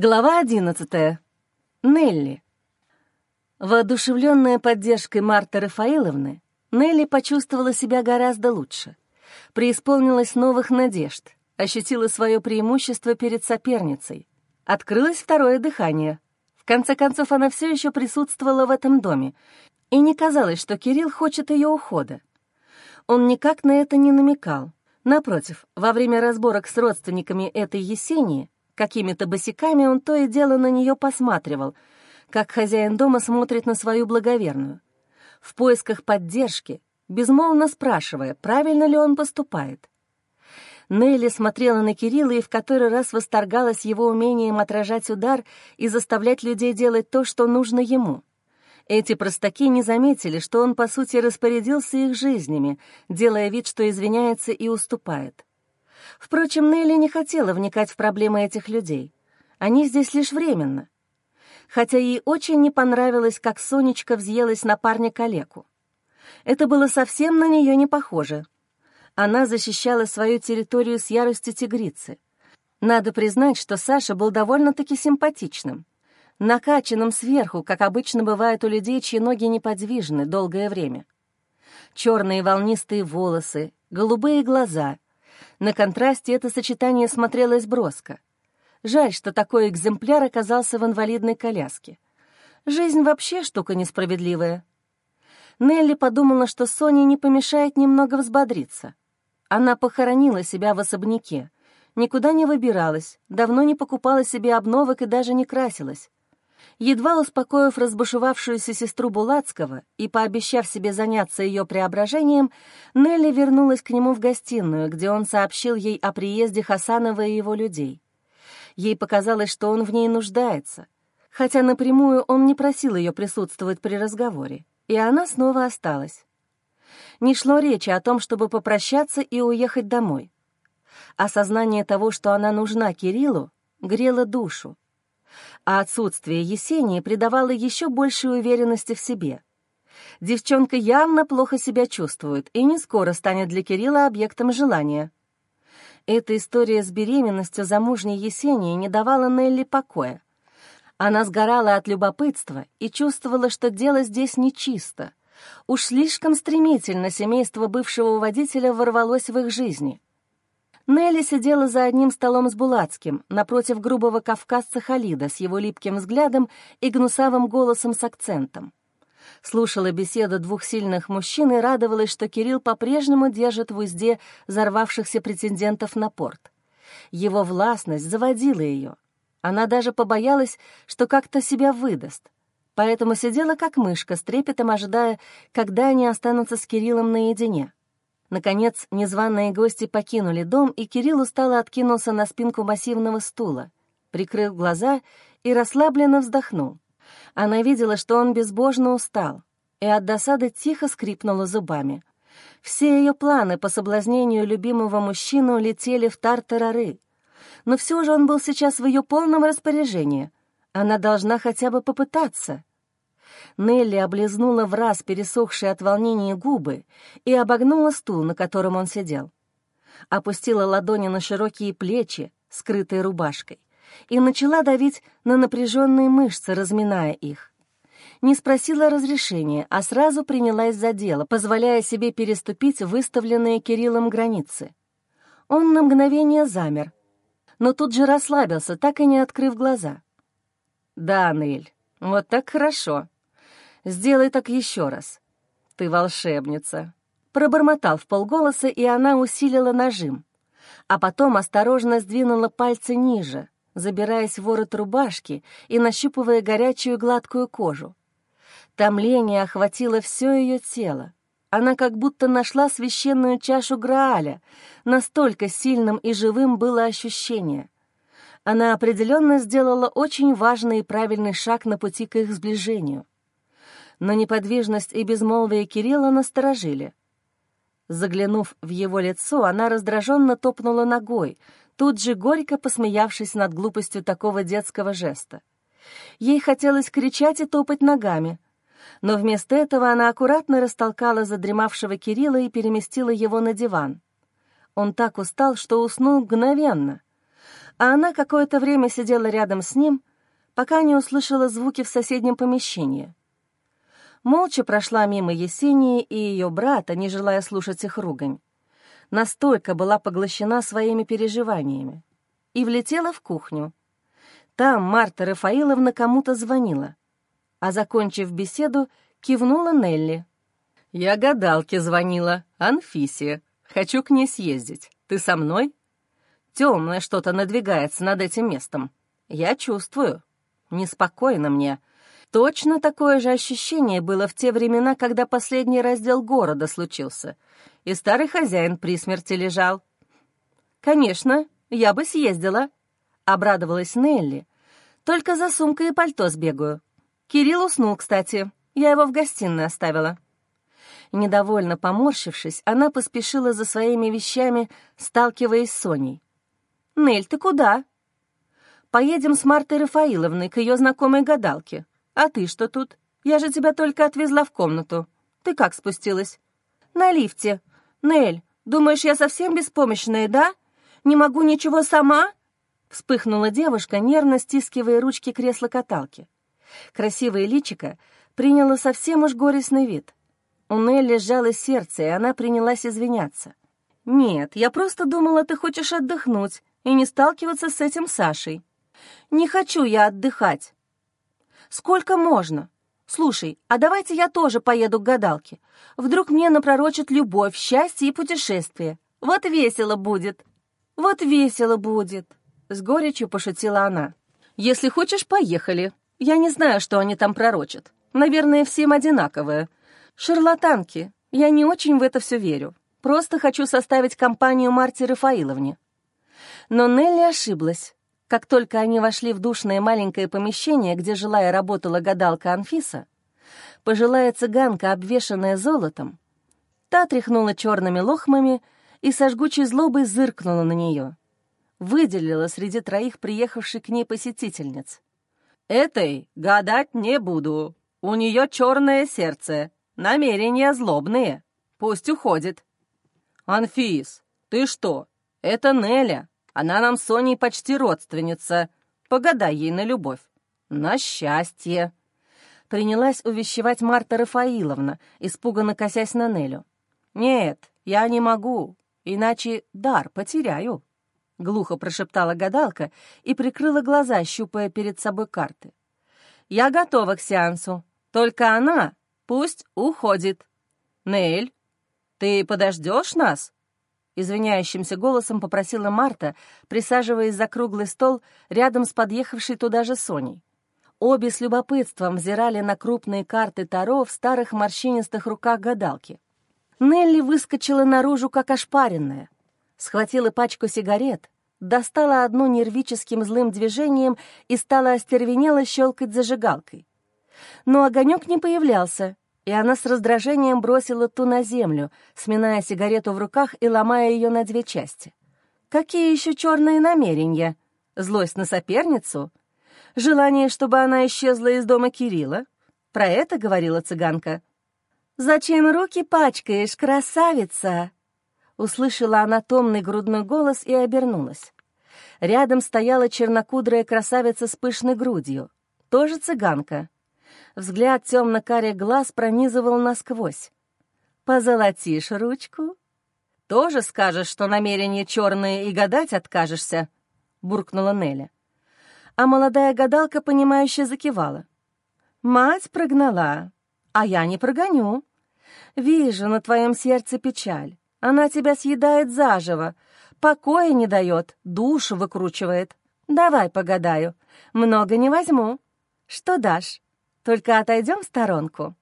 Глава одиннадцатая. Нелли. Воодушевленная поддержкой Марты Рафаиловны, Нелли почувствовала себя гораздо лучше. Преисполнилась новых надежд, ощутила свое преимущество перед соперницей. Открылось второе дыхание. В конце концов, она все еще присутствовала в этом доме, и не казалось, что Кирилл хочет ее ухода. Он никак на это не намекал. Напротив, во время разборок с родственниками этой Есении Какими-то босиками он то и дело на нее посматривал, как хозяин дома смотрит на свою благоверную. В поисках поддержки, безмолвно спрашивая, правильно ли он поступает. Нелли смотрела на Кирилла и в который раз восторгалась его умением отражать удар и заставлять людей делать то, что нужно ему. Эти простаки не заметили, что он, по сути, распорядился их жизнями, делая вид, что извиняется и уступает. Впрочем, Нелли не хотела вникать в проблемы этих людей. Они здесь лишь временно. Хотя ей очень не понравилось, как Сонечка взъелась на парня калеку. Это было совсем на нее не похоже. Она защищала свою территорию с яростью тигрицы. Надо признать, что Саша был довольно-таки симпатичным. Накачанным сверху, как обычно бывает у людей, чьи ноги неподвижны долгое время. Черные волнистые волосы, голубые глаза — на контрасте это сочетание смотрелось броско. Жаль, что такой экземпляр оказался в инвалидной коляске. Жизнь вообще штука несправедливая. Нелли подумала, что Соне не помешает немного взбодриться. Она похоронила себя в особняке, никуда не выбиралась, давно не покупала себе обновок и даже не красилась. Едва успокоив разбушевавшуюся сестру Булацкого и пообещав себе заняться ее преображением, Нелли вернулась к нему в гостиную, где он сообщил ей о приезде Хасанова и его людей. Ей показалось, что он в ней нуждается, хотя напрямую он не просил ее присутствовать при разговоре, и она снова осталась. Не шло речи о том, чтобы попрощаться и уехать домой. Осознание того, что она нужна Кириллу, грело душу, а отсутствие Есении придавало еще большей уверенности в себе. Девчонка явно плохо себя чувствует и не скоро станет для Кирилла объектом желания. Эта история с беременностью замужней Есении не давала Нелли покоя. Она сгорала от любопытства и чувствовала, что дело здесь нечисто. Уж слишком стремительно семейство бывшего водителя ворвалось в их жизни — Нелли сидела за одним столом с Булацким, напротив грубого кавказца Халида с его липким взглядом и гнусавым голосом с акцентом. Слушала беседу двух сильных мужчин и радовалась, что Кирилл по-прежнему держит в узде взорвавшихся претендентов на порт. Его властность заводила ее. Она даже побоялась, что как-то себя выдаст. Поэтому сидела как мышка, с трепетом ожидая, когда они останутся с Кириллом наедине. Наконец, незваные гости покинули дом, и Кирилл устало откинулся на спинку массивного стула, прикрыл глаза и расслабленно вздохнул. Она видела, что он безбожно устал, и от досады тихо скрипнула зубами. Все ее планы по соблазнению любимого мужчину летели в тартарары. Но все же он был сейчас в ее полном распоряжении. Она должна хотя бы попытаться — Нелли облизнула в раз пересохшие от волнения губы и обогнула стул, на котором он сидел. Опустила ладони на широкие плечи, скрытые рубашкой, и начала давить на напряженные мышцы, разминая их. Не спросила разрешения, а сразу принялась за дело, позволяя себе переступить выставленные Кириллом границы. Он на мгновение замер, но тут же расслабился, так и не открыв глаза. «Да, Нель, вот так хорошо», Сделай так еще раз. Ты волшебница. Пробормотал в полголоса, и она усилила нажим. А потом осторожно сдвинула пальцы ниже, забираясь в ворот рубашки и нащупывая горячую гладкую кожу. Томление охватило все ее тело. Она как будто нашла священную чашу Грааля. Настолько сильным и живым было ощущение. Она определенно сделала очень важный и правильный шаг на пути к их сближению но неподвижность и безмолвие Кирилла насторожили. Заглянув в его лицо, она раздраженно топнула ногой, тут же горько посмеявшись над глупостью такого детского жеста. Ей хотелось кричать и топать ногами, но вместо этого она аккуратно растолкала задремавшего Кирилла и переместила его на диван. Он так устал, что уснул мгновенно. а она какое-то время сидела рядом с ним, пока не услышала звуки в соседнем помещении. Молча прошла мимо Есении и ее брата, не желая слушать их ругань. Настолько была поглощена своими переживаниями. И влетела в кухню. Там Марта Рафаиловна кому-то звонила. А, закончив беседу, кивнула Нелли. «Я гадалке звонила, Анфисе. Хочу к ней съездить. Ты со мной?» Темное что-то надвигается над этим местом. Я чувствую. Неспокойно мне. Точно такое же ощущение было в те времена, когда последний раздел города случился, и старый хозяин при смерти лежал. «Конечно, я бы съездила», — обрадовалась Нелли. «Только за сумкой и пальто сбегаю. Кирилл уснул, кстати. Я его в гостиной оставила». Недовольно поморщившись, она поспешила за своими вещами, сталкиваясь с Соней. «Нель, ты куда?» «Поедем с Мартой Рафаиловной к ее знакомой гадалке. А ты что тут? Я же тебя только отвезла в комнату. Ты как спустилась?» «На лифте. Нель, думаешь, я совсем беспомощная, да? Не могу ничего сама?» Вспыхнула девушка, нервно стискивая ручки кресла-каталки. Красивое личико приняло совсем уж горестный вид. У Нелли сжалось сердце, и она принялась извиняться. «Нет, я просто думала, ты хочешь отдохнуть и не сталкиваться с этим Сашей. Не хочу я отдыхать. Сколько можно? Слушай, а давайте я тоже поеду к гадалке. Вдруг мне напророчат любовь, счастье и путешествие. Вот весело будет. Вот весело будет. С горечью пошутила она. Если хочешь, поехали. Я не знаю, что они там пророчат. Наверное, всем одинаковые. Шарлатанки. Я не очень в это все верю. Просто хочу составить компанию Марте Рафаиловне. Но Нелли ошиблась. Как только они вошли в душное маленькое помещение, где жила и работала гадалка Анфиса, пожилая цыганка, обвешанная золотом, та тряхнула черными лохмами и со жгучей злобой зыркнула на нее. Выделила среди троих приехавших к ней посетительниц. «Этой гадать не буду. У нее черное сердце, намерения злобные. Пусть уходит». «Анфис, ты что? Это Неля, она нам с Соней почти родственница. Погадай ей на любовь. На счастье!» Принялась увещевать Марта Рафаиловна, испуганно косясь на Нелю. «Нет, я не могу, иначе дар потеряю», — глухо прошептала гадалка и прикрыла глаза, щупая перед собой карты. «Я готова к сеансу, только она пусть уходит. Нель, ты подождешь нас?» Извиняющимся голосом попросила Марта, присаживаясь за круглый стол рядом с подъехавшей туда же Соней. Обе с любопытством взирали на крупные карты Таро в старых морщинистых руках гадалки. Нелли выскочила наружу, как ошпаренная. Схватила пачку сигарет, достала одну нервическим злым движением и стала остервенело щелкать зажигалкой. Но огонек не появлялся, и она с раздражением бросила ту на землю, сминая сигарету в руках и ломая ее на две части. Какие еще черные намерения? Злость на соперницу? Желание, чтобы она исчезла из дома Кирилла? Про это говорила цыганка. «Зачем руки пачкаешь, красавица?» Услышала она томный грудной голос и обернулась. Рядом стояла чернокудрая красавица с пышной грудью, тоже цыганка. Взгляд темно-карих глаз пронизывал насквозь. «Позолотишь ручку?» «Тоже скажешь, что намерения черные и гадать откажешься?» — буркнула Неля. А молодая гадалка, понимающе закивала. «Мать прогнала, а я не прогоню. Вижу на твоем сердце печаль. Она тебя съедает заживо, покоя не дает, душу выкручивает. Давай погадаю, много не возьму. Что дашь?» Только отойдем в сторонку».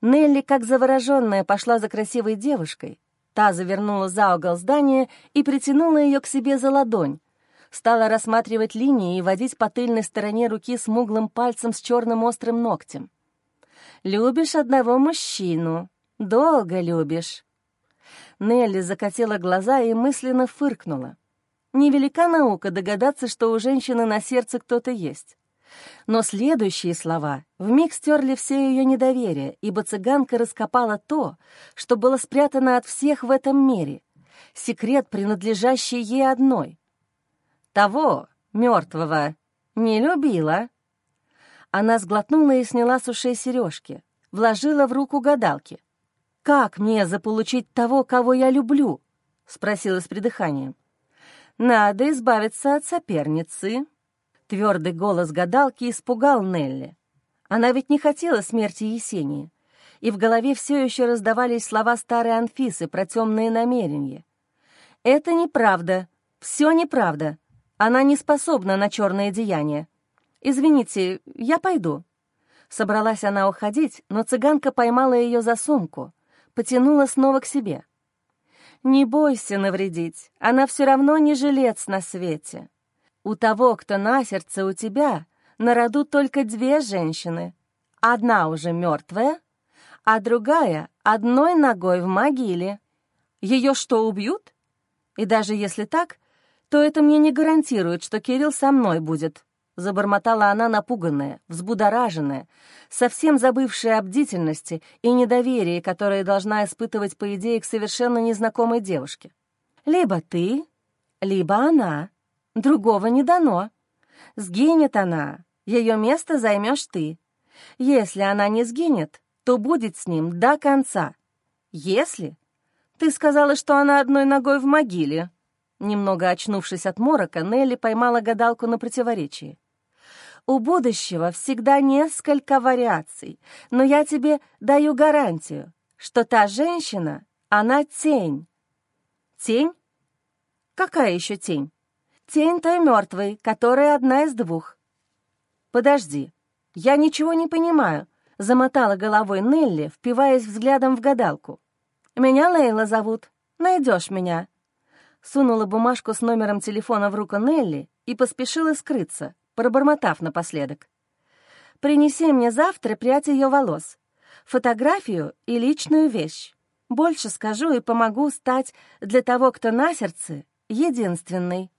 Нелли, как завороженная, пошла за красивой девушкой. Та завернула за угол здания и притянула ее к себе за ладонь. Стала рассматривать линии и водить по тыльной стороне руки смуглым пальцем с черным острым ногтем. «Любишь одного мужчину. Долго любишь». Нелли закатила глаза и мысленно фыркнула. Невелика наука догадаться, что у женщины на сердце кто-то есть. Но следующие слова вмиг стерли все ее недоверие, ибо цыганка раскопала то, что было спрятано от всех в этом мире, секрет, принадлежащий ей одной. того, мертвого, не любила». Она сглотнула и сняла с ушей сережки, вложила в руку гадалки. «Как мне заполучить того, кого я люблю?» — спросила с придыханием. «Надо избавиться от соперницы». Твердый голос гадалки испугал Нелли. Она ведь не хотела смерти Есении, и в голове все еще раздавались слова старой Анфисы про темные намерения. «Это неправда, все неправда. Она не способна на черные деяния. Извините, я пойду». Собралась она уходить, но цыганка поймала ее за сумку, потянула снова к себе. «Не бойся навредить, она все равно не жилец на свете. У того, кто на сердце у тебя, на роду только две женщины. Одна уже мертвая, а другая одной ногой в могиле. Ее что, убьют? И даже если так, то это мне не гарантирует, что Кирилл со мной будет. Забормотала она напуганная, взбудораженная, совсем забывшая о бдительности и недоверии, которое должна испытывать, по идее, к совершенно незнакомой девушке. Либо ты, либо она. Другого не дано. Сгинет она, ее место займешь ты. Если она не сгинет, то будет с ним до конца. Если... Ты сказала, что она одной ногой в могиле. Немного очнувшись от морока, Нелли поймала гадалку на противоречии. У будущего всегда несколько вариаций, но я тебе даю гарантию, что та женщина, она тень. Тень? Какая еще тень? Тень той мертвой, которая одна из двух. Подожди, я ничего не понимаю, замотала головой Нелли, впиваясь взглядом в гадалку. Меня Лейла зовут, найдешь меня. Сунула бумажку с номером телефона в руку Нелли и поспешила скрыться, пробормотав напоследок. «Принеси мне завтра прядь ее волос, фотографию и личную вещь. Больше скажу и помогу стать для того, кто на сердце, единственной».